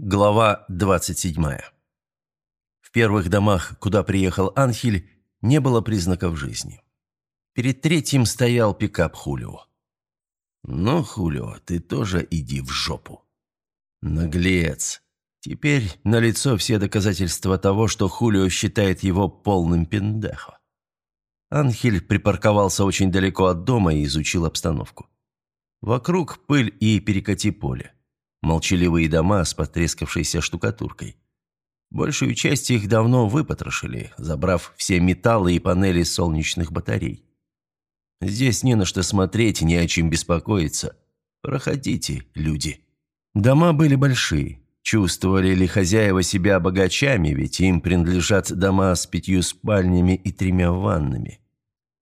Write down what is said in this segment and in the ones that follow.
Глава 27. В первых домах, куда приехал Анхель, не было признаков жизни. Перед третьим стоял пикап Хулио. «Ну, Хулио, ты тоже иди в жопу». Наглец. Теперь налицо все доказательства того, что Хулио считает его полным пиндехо. Анхель припарковался очень далеко от дома и изучил обстановку. Вокруг пыль и перекати поле. Молчаливые дома с потрескавшейся штукатуркой. Большую часть их давно выпотрошили, забрав все металлы и панели солнечных батарей. Здесь не на что смотреть, не о чем беспокоиться. Проходите, люди. Дома были большие. Чувствовали ли хозяева себя богачами, ведь им принадлежат дома с пятью спальнями и тремя ваннами.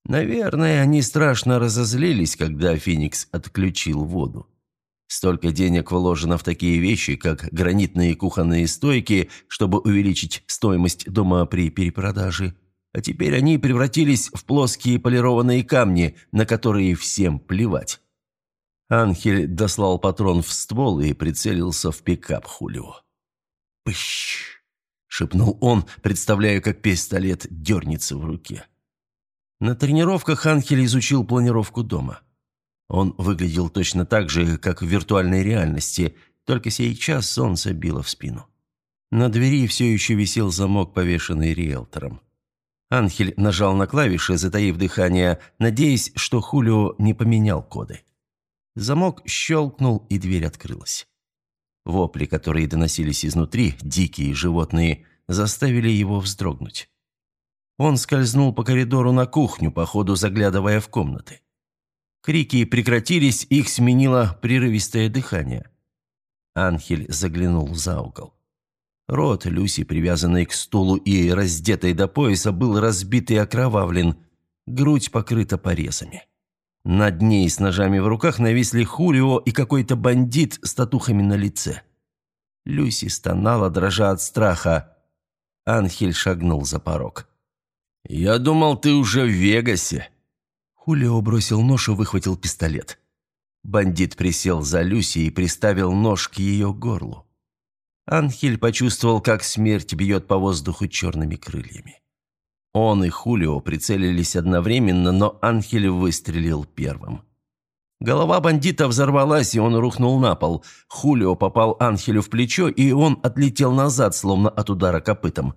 Наверное, они страшно разозлились, когда Феникс отключил воду. Столько денег вложено в такие вещи, как гранитные кухонные стойки, чтобы увеличить стоимость дома при перепродаже. А теперь они превратились в плоские полированные камни, на которые всем плевать. Анхель дослал патрон в ствол и прицелился в пикап Хулио. «Пыщ!» – шепнул он, представляя, как пистолет дернется в руке. На тренировках Анхель изучил планировку дома – он выглядел точно так же, как в виртуальной реальности, только сейчас солнце било в спину. На двери все еще висел замок, повешенный риэлтором. Анхель нажал на клавиши, затаив дыхание, надеясь, что Хулио не поменял коды. Замок щелкнул, и дверь открылась. Вопли, которые доносились изнутри, дикие животные, заставили его вздрогнуть. Он скользнул по коридору на кухню, по ходу заглядывая в комнаты. Крики прекратились, их сменило прерывистое дыхание. Анхель заглянул за угол. Рот Люси, привязанный к стулу и раздетой до пояса, был разбит и окровавлен, грудь покрыта порезами. Над ней с ножами в руках нависли Хулио и какой-то бандит с татухами на лице. Люси стонала, дрожа от страха. Анхель шагнул за порог. «Я думал, ты уже в Вегасе», Хулио бросил нож и выхватил пистолет. Бандит присел за Люси и приставил нож к ее горлу. Анхель почувствовал, как смерть бьет по воздуху черными крыльями. Он и Хулио прицелились одновременно, но Анхель выстрелил первым. Голова бандита взорвалась, и он рухнул на пол. Хулио попал Анхелю в плечо, и он отлетел назад, словно от удара копытом.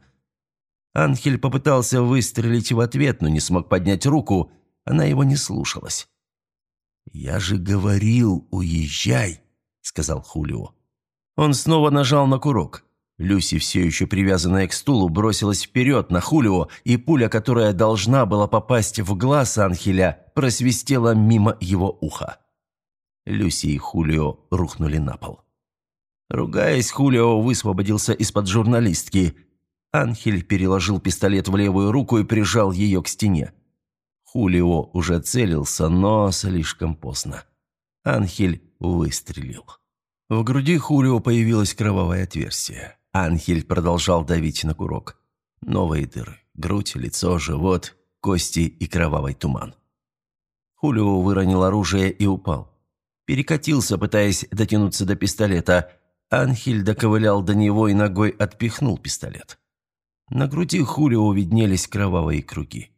Анхель попытался выстрелить в ответ, но не смог поднять руку, она его не слушалась. «Я же говорил, уезжай», — сказал Хулио. Он снова нажал на курок. Люси, все еще привязанная к стулу, бросилась вперед на Хулио, и пуля, которая должна была попасть в глаз Анхеля, просвистела мимо его уха. Люси и Хулио рухнули на пол. Ругаясь, Хулио высвободился из-под журналистки. Анхель переложил пистолет в левую руку и прижал ее к стене. Хулио уже целился, но слишком поздно. Анхель выстрелил. В груди Хулио появилось кровавое отверстие. Анхель продолжал давить на курок. Новые дыры. Грудь, лицо, живот, кости и кровавый туман. Хулио выронил оружие и упал. Перекатился, пытаясь дотянуться до пистолета. Анхель доковылял до него и ногой отпихнул пистолет. На груди Хулио виднелись кровавые круги.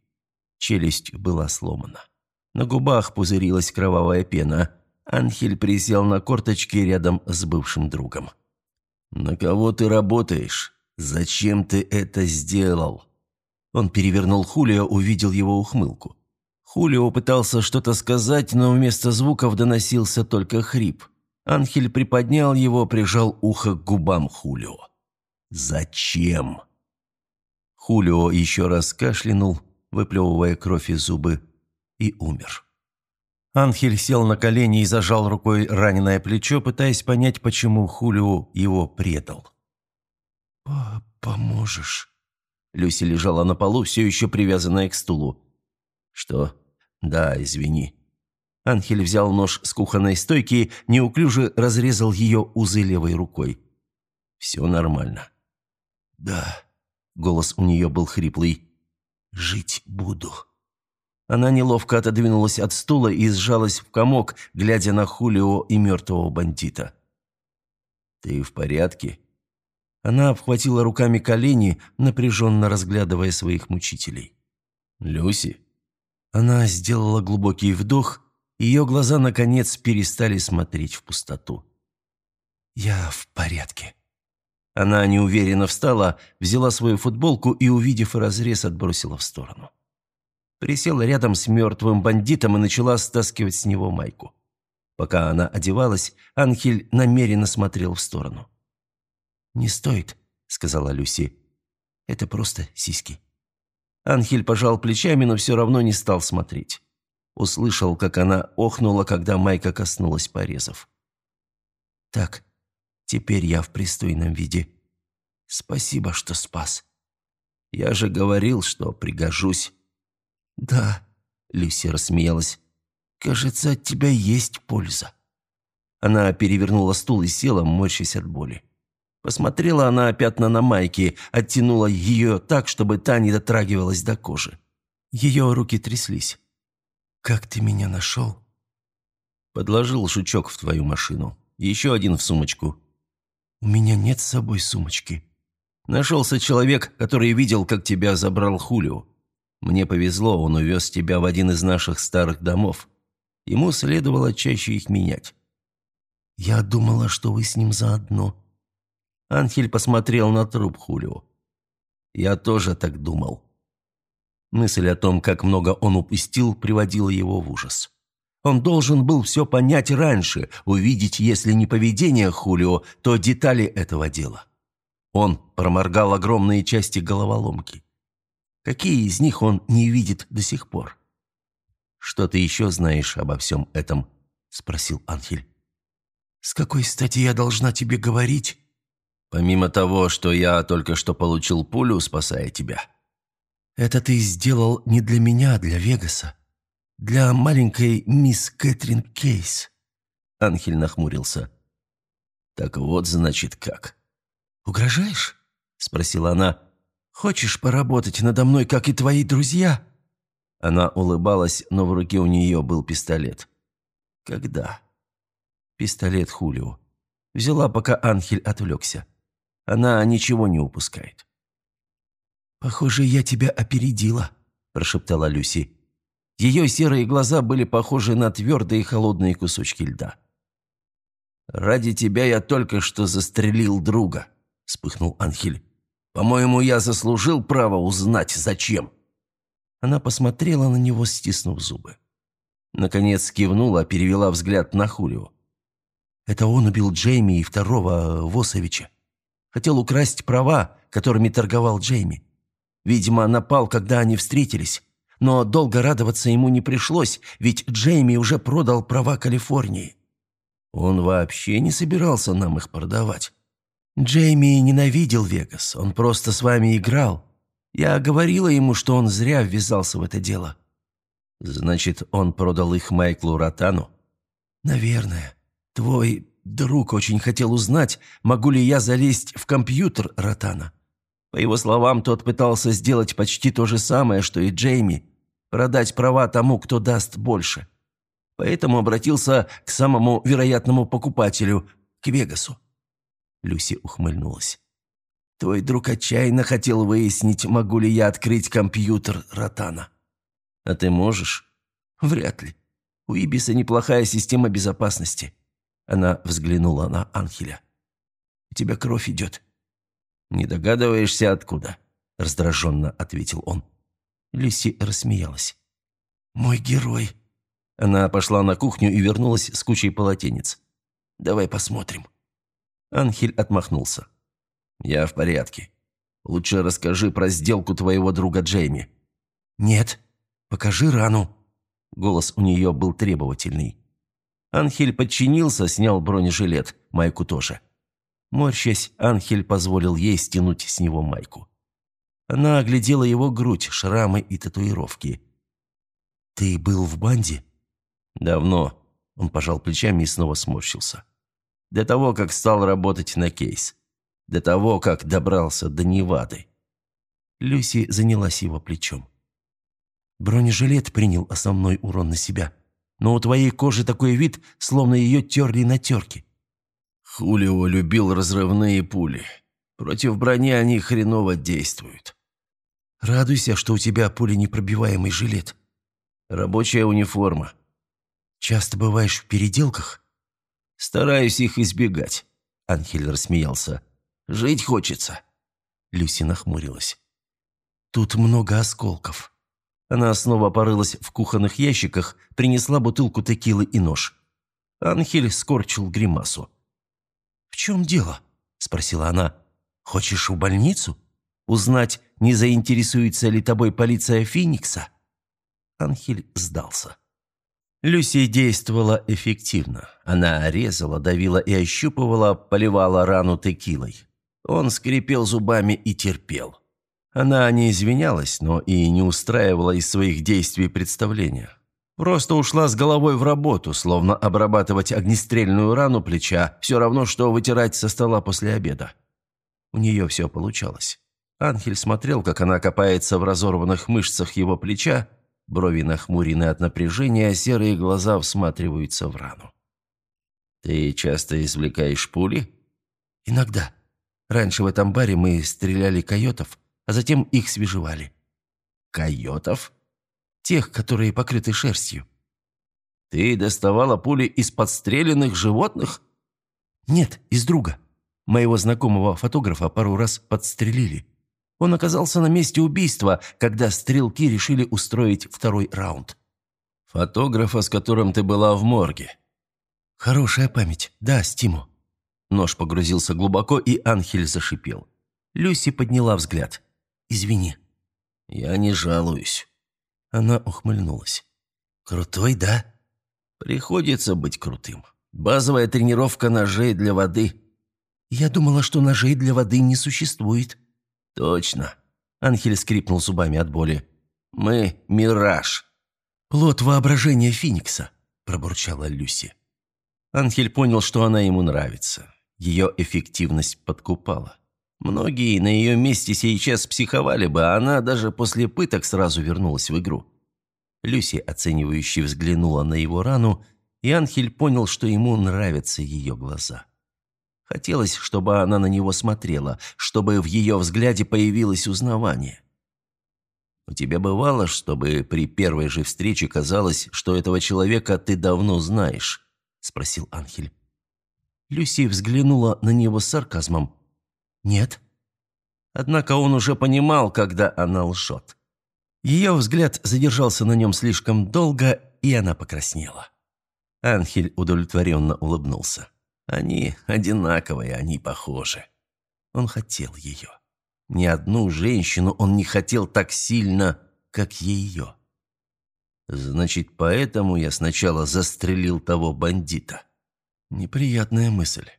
Челюсть была сломана. На губах пузырилась кровавая пена. Анхель присел на корточки рядом с бывшим другом. «На кого ты работаешь? Зачем ты это сделал?» Он перевернул Хулио, увидел его ухмылку. Хулио пытался что-то сказать, но вместо звуков доносился только хрип. Анхель приподнял его, прижал ухо к губам Хулио. «Зачем?» Хулио еще раз кашлянул, выплевывая кровь из зубы, и умер. Анхель сел на колени и зажал рукой раненое плечо, пытаясь понять, почему Хулио его предал. «Поможешь?» Люси лежала на полу, все еще привязанная к стулу. «Что? Да, извини». Анхель взял нож с кухонной стойки, неуклюже разрезал ее узы левой рукой. «Все нормально». «Да». Голос у нее был хриплый. Жить буду». Она неловко отодвинулась от стула и сжалась в комок, глядя на Хулио и мертвого бандита. «Ты в порядке?» Она обхватила руками колени, напряженно разглядывая своих мучителей. «Люси?» Она сделала глубокий вдох, и ее глаза, наконец, перестали смотреть в пустоту. «Я в порядке». Она неуверенно встала, взяла свою футболку и, увидев разрез, отбросила в сторону. Присела рядом с мертвым бандитом и начала стаскивать с него майку. Пока она одевалась, Анхель намеренно смотрел в сторону. «Не стоит», — сказала Люси. «Это просто сиськи». Анхель пожал плечами, но все равно не стал смотреть. Услышал, как она охнула, когда майка коснулась порезов. «Так, теперь я в пристойном виде. Спасибо, что спас. Я же говорил, что пригожусь». «Да», — Люси рассмеялась. «Кажется, от тебя есть польза». Она перевернула стул и села, морщась от боли. Посмотрела она пятна на майке, оттянула ее так, чтобы та не дотрагивалась до кожи. Ее руки тряслись. «Как ты меня нашел?» «Подложил жучок в твою машину. Еще один в сумочку». «У меня нет с собой сумочки». «Нашелся человек, который видел, как тебя забрал Хулио. Мне повезло, он увез тебя в один из наших старых домов. Ему следовало чаще их менять». «Я думала, что вы с ним заодно», Анхель посмотрел на труп Хулио. «Я тоже так думал». Мысль о том, как много он упустил, приводила его в ужас. Он должен был все понять раньше, увидеть, если не поведение Хулио, то детали этого дела. Он проморгал огромные части головоломки. Какие из них он не видит до сих пор? «Что ты еще знаешь обо всем этом?» – спросил Анхель. «С какой стати я должна тебе говорить?» Помимо того, что я только что получил пулю, спасая тебя. Это ты сделал не для меня, а для Вегаса. Для маленькой мисс Кэтрин Кейс. Анхель нахмурился. Так вот, значит, как. Угрожаешь? Спросила она. Хочешь поработать надо мной, как и твои друзья? Она улыбалась, но в руке у нее был пистолет. Когда? Пистолет Хулио. Взяла, пока Анхель отвлекся. Она ничего не упускает. «Похоже, я тебя опередила», – прошептала Люси. Ее серые глаза были похожи на твердые холодные кусочки льда. «Ради тебя я только что застрелил друга», – вспыхнул Анхель. «По-моему, я заслужил право узнать, зачем». Она посмотрела на него, стиснув зубы. Наконец кивнула, перевела взгляд на Хулио. «Это он убил Джейми и второго Восовича. Хотел украсть права, которыми торговал Джейми. Видимо, напал, когда они встретились. Но долго радоваться ему не пришлось, ведь Джейми уже продал права Калифорнии. Он вообще не собирался нам их продавать. Джейми ненавидел Вегас, он просто с вами играл. Я говорила ему, что он зря ввязался в это дело. Значит, он продал их Майклу Ротану? Наверное. Твой Друг очень хотел узнать, могу ли я залезть в компьютер Ротана. По его словам, тот пытался сделать почти то же самое, что и Джейми, продать права тому, кто даст больше. Поэтому обратился к самому вероятному покупателю, к Вегасу. Люси ухмыльнулась. «Твой друг отчаянно хотел выяснить, могу ли я открыть компьютер Ротана». «А ты можешь?» «Вряд ли. У Ибиса неплохая система безопасности». Она взглянула на Анхеля. «У тебя кровь идет». «Не догадываешься, откуда?» – раздраженно ответил он. Люси рассмеялась. «Мой герой». Она пошла на кухню и вернулась с кучей полотенец. «Давай посмотрим». Анхель отмахнулся. «Я в порядке. Лучше расскажи про сделку твоего друга Джейми». «Нет, покажи рану». Голос у нее был требовательный. Анхель подчинился, снял бронежилет, майку тоже. Морщась, Анхель позволил ей стянуть с него майку. Она оглядела его грудь, шрамы и татуировки. «Ты был в банде?» «Давно». Он пожал плечами и снова сморщился. «До того, как стал работать на кейс. До того, как добрался до Невады». Люси занялась его плечом. Бронежилет принял основной урон на себя но у твоей кожи такой вид, словно ее терли на терке». Хулио любил разрывные пули. Против брони они хреново действуют. Радуйся, что у тебя пуленепробиваемый жилет. Рабочая униформа. Часто бываешь в переделках? Стараюсь их избегать. Анхель рассмеялся. Жить хочется. Люси нахмурилась. Тут много осколков. Она снова порылась в кухонных ящиках, принесла бутылку текилы и нож. Анхель скорчил гримасу. «В чем дело?» – спросила она. «Хочешь в больницу? Узнать, не заинтересуется ли тобой полиция Феникса?» Анхель сдался. Люси действовала эффективно. Она резала, давила и ощупывала, поливала рану текилой. Он скрипел зубами и терпел. Она не извинялась, но и не устраивала из своих действий представления. Просто ушла с головой в работу, словно обрабатывать огнестрельную рану плеча, все равно, что вытирать со стола после обеда. У нее все получалось. Анхель смотрел, как она копается в разорванных мышцах его плеча, брови нахмурены от напряжения, а серые глаза всматриваются в рану. «Ты часто извлекаешь пули?» «Иногда. Раньше в этом баре мы стреляли койотов, а затем их свежевали». «Койотов?» Тех, которые покрыты шерстью. Ты доставала пули из подстреленных животных? Нет, из друга. Моего знакомого фотографа пару раз подстрелили. Он оказался на месте убийства, когда стрелки решили устроить второй раунд. Фотографа, с которым ты была в морге. Хорошая память. Да, Стиму. Нож погрузился глубоко, и Анхель зашипел. Люси подняла взгляд. «Извини». «Я не жалуюсь». Она ухмыльнулась. «Крутой, да?» «Приходится быть крутым. Базовая тренировка ножей для воды». «Я думала, что ножей для воды не существует». «Точно». Анхель скрипнул зубами от боли. «Мы – мираж». «Плод воображения Феникса», – пробурчала Люси. Анхель понял, что она ему нравится. Ее эффективность подкупала. Многие на ее месте сейчас психовали бы, а она даже после пыток сразу вернулась в игру. Люси, оценивающе взглянула на его рану, и Анхель понял, что ему нравятся ее глаза. Хотелось, чтобы она на него смотрела, чтобы в ее взгляде появилось узнавание. «У тебя бывало, чтобы при первой же встрече казалось, что этого человека ты давно знаешь?» – спросил Анхель. Люси взглянула на него с сарказмом. «Нет». Однако он уже понимал, когда она лжет. Ее взгляд задержался на нем слишком долго, и она покраснела. Анхель удовлетворенно улыбнулся. Они одинаковые, они похожи. Он хотел ее. Ни одну женщину он не хотел так сильно, как ее. Значит, поэтому я сначала застрелил того бандита. Неприятная мысль.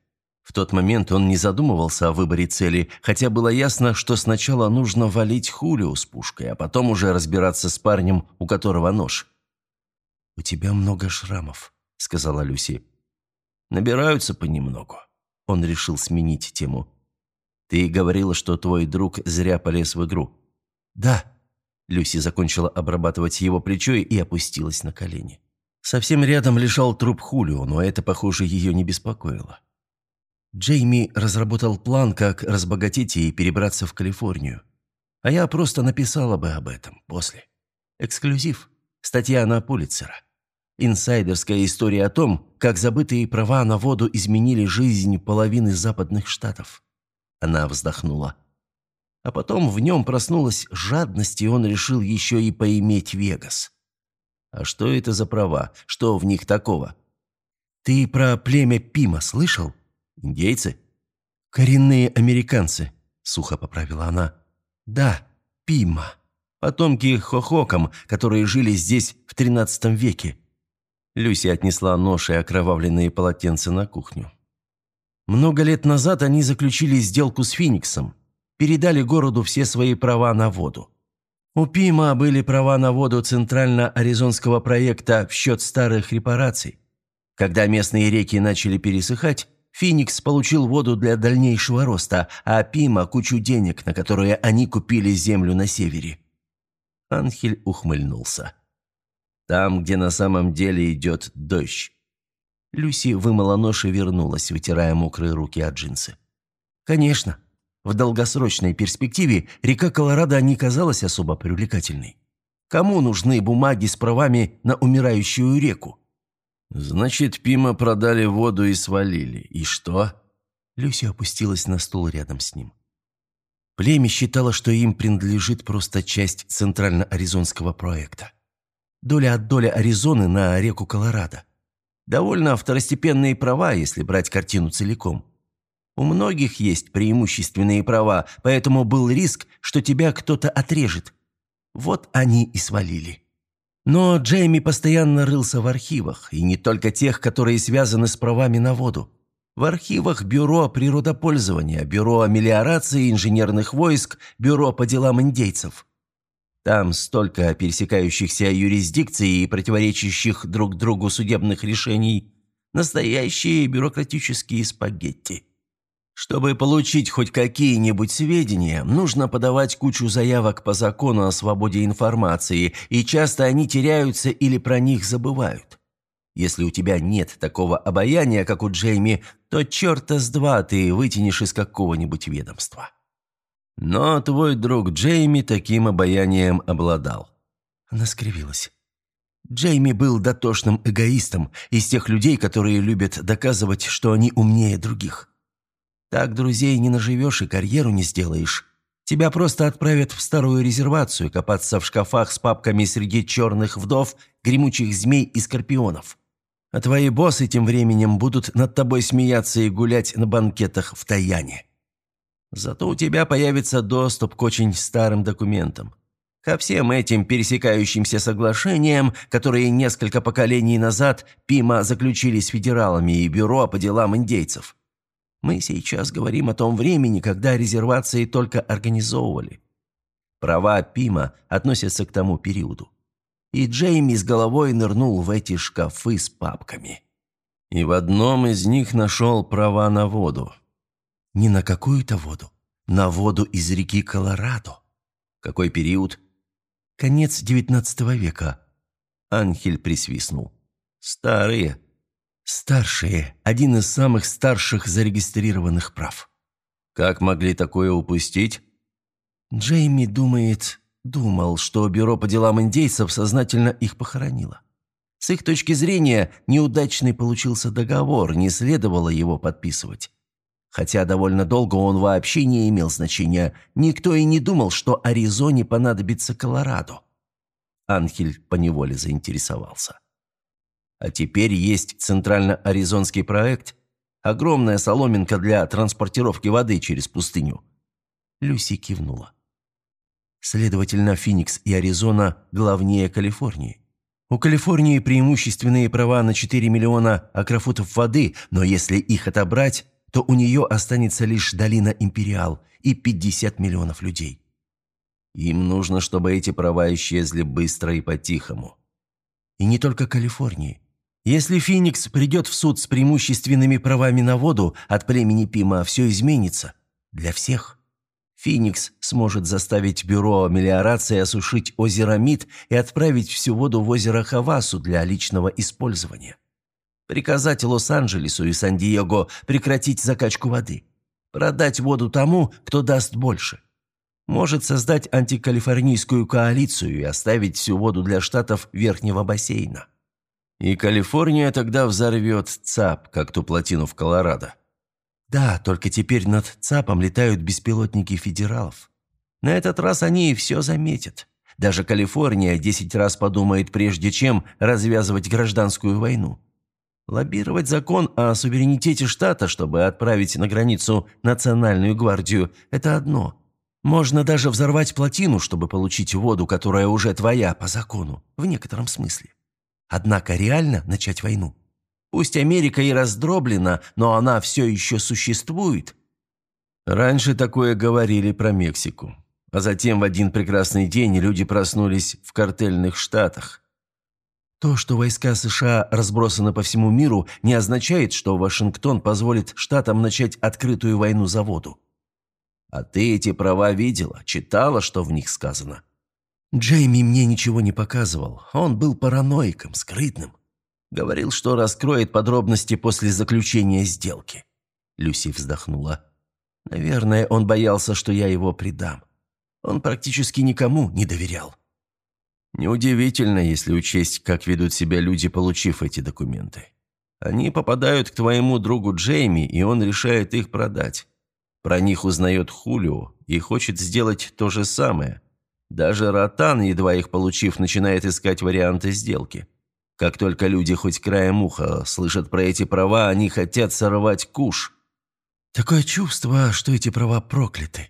В тот момент он не задумывался о выборе цели, хотя было ясно, что сначала нужно валить Хулио с пушкой, а потом уже разбираться с парнем, у которого нож. «У тебя много шрамов», — сказала Люси. «Набираются понемногу». Он решил сменить тему. «Ты говорила, что твой друг зря полез в игру». «Да». Люси закончила обрабатывать его плечо и опустилась на колени. Совсем рядом лежал труп Хулио, но это, похоже, ее не беспокоило. Джейми разработал план, как разбогатеть и перебраться в Калифорнию. А я просто написала бы об этом после. Эксклюзив. Статья на Пулитцера. Инсайдерская история о том, как забытые права на воду изменили жизнь половины западных штатов. Она вздохнула. А потом в нем проснулась жадность, и он решил еще и поиметь Вегас. А что это за права? Что в них такого? «Ты про племя Пима слышал?» «Индейцы?» «Коренные американцы», — сухо поправила она. «Да, Пима. Потомки Хохокам, которые жили здесь в тринадцатом веке». Люси отнесла нож и окровавленные полотенца на кухню. Много лет назад они заключили сделку с Фениксом, передали городу все свои права на воду. У Пима были права на воду центрально-аризонского проекта в счет старых репараций. Когда местные реки начали пересыхать, Феникс получил воду для дальнейшего роста, а Пима – кучу денег, на которые они купили землю на севере. Анхель ухмыльнулся. «Там, где на самом деле идет дождь». Люси вымыла нож и вернулась, вытирая мокрые руки от джинсы. «Конечно. В долгосрочной перспективе река Колорадо не казалась особо привлекательной. Кому нужны бумаги с правами на умирающую реку? «Значит, Пима продали воду и свалили. И что?» Люся опустилась на стул рядом с ним. Племя считало, что им принадлежит просто часть центрально-аризонского проекта. Доля от доли Аризоны на реку Колорадо. Довольно второстепенные права, если брать картину целиком. У многих есть преимущественные права, поэтому был риск, что тебя кто-то отрежет. Вот они и свалили. Но Джейми постоянно рылся в архивах, и не только тех, которые связаны с правами на воду. В архивах Бюро природопользования, Бюро мелиорации инженерных войск, Бюро по делам индейцев. Там столько пересекающихся юрисдикций и противоречащих друг другу судебных решений. Настоящие бюрократические спагетти. Чтобы получить хоть какие-нибудь сведения, нужно подавать кучу заявок по закону о свободе информации, и часто они теряются или про них забывают. Если у тебя нет такого обаяния, как у Джейми, то черта с два ты вытянешь из какого-нибудь ведомства. Но твой друг Джейми таким обаянием обладал. Она скривилась. Джейми был дотошным эгоистом, из тех людей, которые любят доказывать, что они умнее других. Так друзей не наживешь и карьеру не сделаешь. Тебя просто отправят в старую резервацию копаться в шкафах с папками среди черных вдов, гремучих змей и скорпионов. А твои боссы тем временем будут над тобой смеяться и гулять на банкетах в Таяне. Зато у тебя появится доступ к очень старым документам. Ко всем этим пересекающимся соглашениям, которые несколько поколений назад Пима заключили с федералами и Бюро по делам индейцев. Мы сейчас говорим о том времени, когда резервации только организовывали. Права Пима относятся к тому периоду. И Джейми с головой нырнул в эти шкафы с папками. И в одном из них нашел права на воду. Не на какую-то воду, на воду из реки Колорадо. Какой период? Конец девятнадцатого века. Анхель присвистнул. Старые. Старшие – один из самых старших зарегистрированных прав. Как могли такое упустить? Джейми думает, думал, что Бюро по делам индейцев сознательно их похоронило. С их точки зрения, неудачный получился договор, не следовало его подписывать. Хотя довольно долго он вообще не имел значения, никто и не думал, что Аризоне понадобится Колорадо. Анхель поневоле заинтересовался. А теперь есть центрально-аризонский проект. Огромная соломинка для транспортировки воды через пустыню. Люси кивнула. Следовательно, Феникс и Аризона главнее Калифорнии. У Калифорнии преимущественные права на 4 миллиона акрофутов воды, но если их отобрать, то у нее останется лишь долина Империал и 50 миллионов людей. Им нужно, чтобы эти права исчезли быстро и по-тихому. И не только Калифорнии. Если Феникс придет в суд с преимущественными правами на воду, от племени Пима все изменится. Для всех. Феникс сможет заставить бюро мелиорации осушить озеро Мид и отправить всю воду в озеро Хавасу для личного использования. Приказать Лос-Анджелесу и Сан-Диего прекратить закачку воды. Продать воду тому, кто даст больше. Может создать антикалифорнийскую коалицию и оставить всю воду для штатов Верхнего бассейна. И Калифорния тогда взорвет ЦАП, как ту плотину в Колорадо. Да, только теперь над ЦАПом летают беспилотники федералов. На этот раз они и все заметят. Даже Калифорния десять раз подумает, прежде чем развязывать гражданскую войну. Лоббировать закон о суверенитете штата, чтобы отправить на границу национальную гвардию – это одно. Можно даже взорвать плотину, чтобы получить воду, которая уже твоя по закону, в некотором смысле. Однако реально начать войну? Пусть Америка и раздроблена, но она все еще существует. Раньше такое говорили про Мексику. А затем в один прекрасный день люди проснулись в картельных штатах. То, что войска США разбросаны по всему миру, не означает, что Вашингтон позволит штатам начать открытую войну за воду. А ты эти права видела, читала, что в них сказано. Джейми мне ничего не показывал. Он был параноиком, скрытным. Говорил, что раскроет подробности после заключения сделки. Люси вздохнула. Наверное, он боялся, что я его предам. Он практически никому не доверял. Неудивительно, если учесть, как ведут себя люди, получив эти документы. Они попадают к твоему другу Джейми, и он решает их продать. Про них узнает Хулио и хочет сделать то же самое. Даже Ротан, едва их получив, начинает искать варианты сделки. Как только люди хоть краем уха слышат про эти права, они хотят сорвать куш. Такое чувство, что эти права прокляты.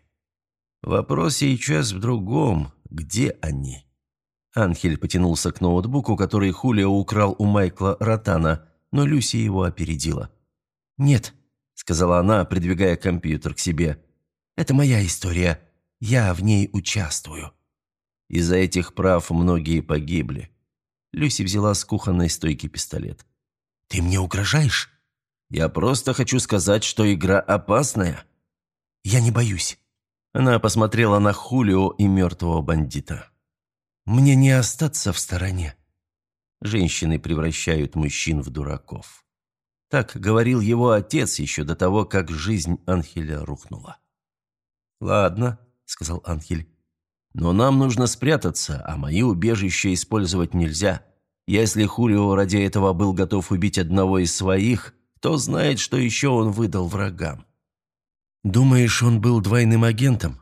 Вопрос сейчас в другом. Где они? Анхель потянулся к ноутбуку, который Хулио украл у Майкла Ротана, но Люси его опередила. «Нет», — сказала она, придвигая компьютер к себе. «Это моя история. Я в ней участвую». Из-за этих прав многие погибли. Люси взяла с кухонной стойки пистолет. «Ты мне угрожаешь?» «Я просто хочу сказать, что игра опасная». «Я не боюсь». Она посмотрела на Хулио и мертвого бандита. «Мне не остаться в стороне». Женщины превращают мужчин в дураков. Так говорил его отец еще до того, как жизнь Анхеля рухнула. «Ладно», — сказал Анхель, — «но нам нужно спрятаться, а мои убежища использовать нельзя. Если Хулио ради этого был готов убить одного из своих, кто знает, что еще он выдал врагам». «Думаешь, он был двойным агентом?»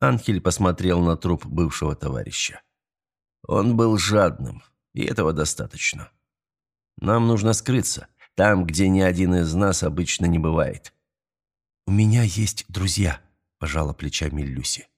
Анхель посмотрел на труп бывшего товарища. «Он был жадным, и этого достаточно. Нам нужно скрыться». Там, где ни один из нас обычно не бывает». «У меня есть друзья», – пожала плечами Люси.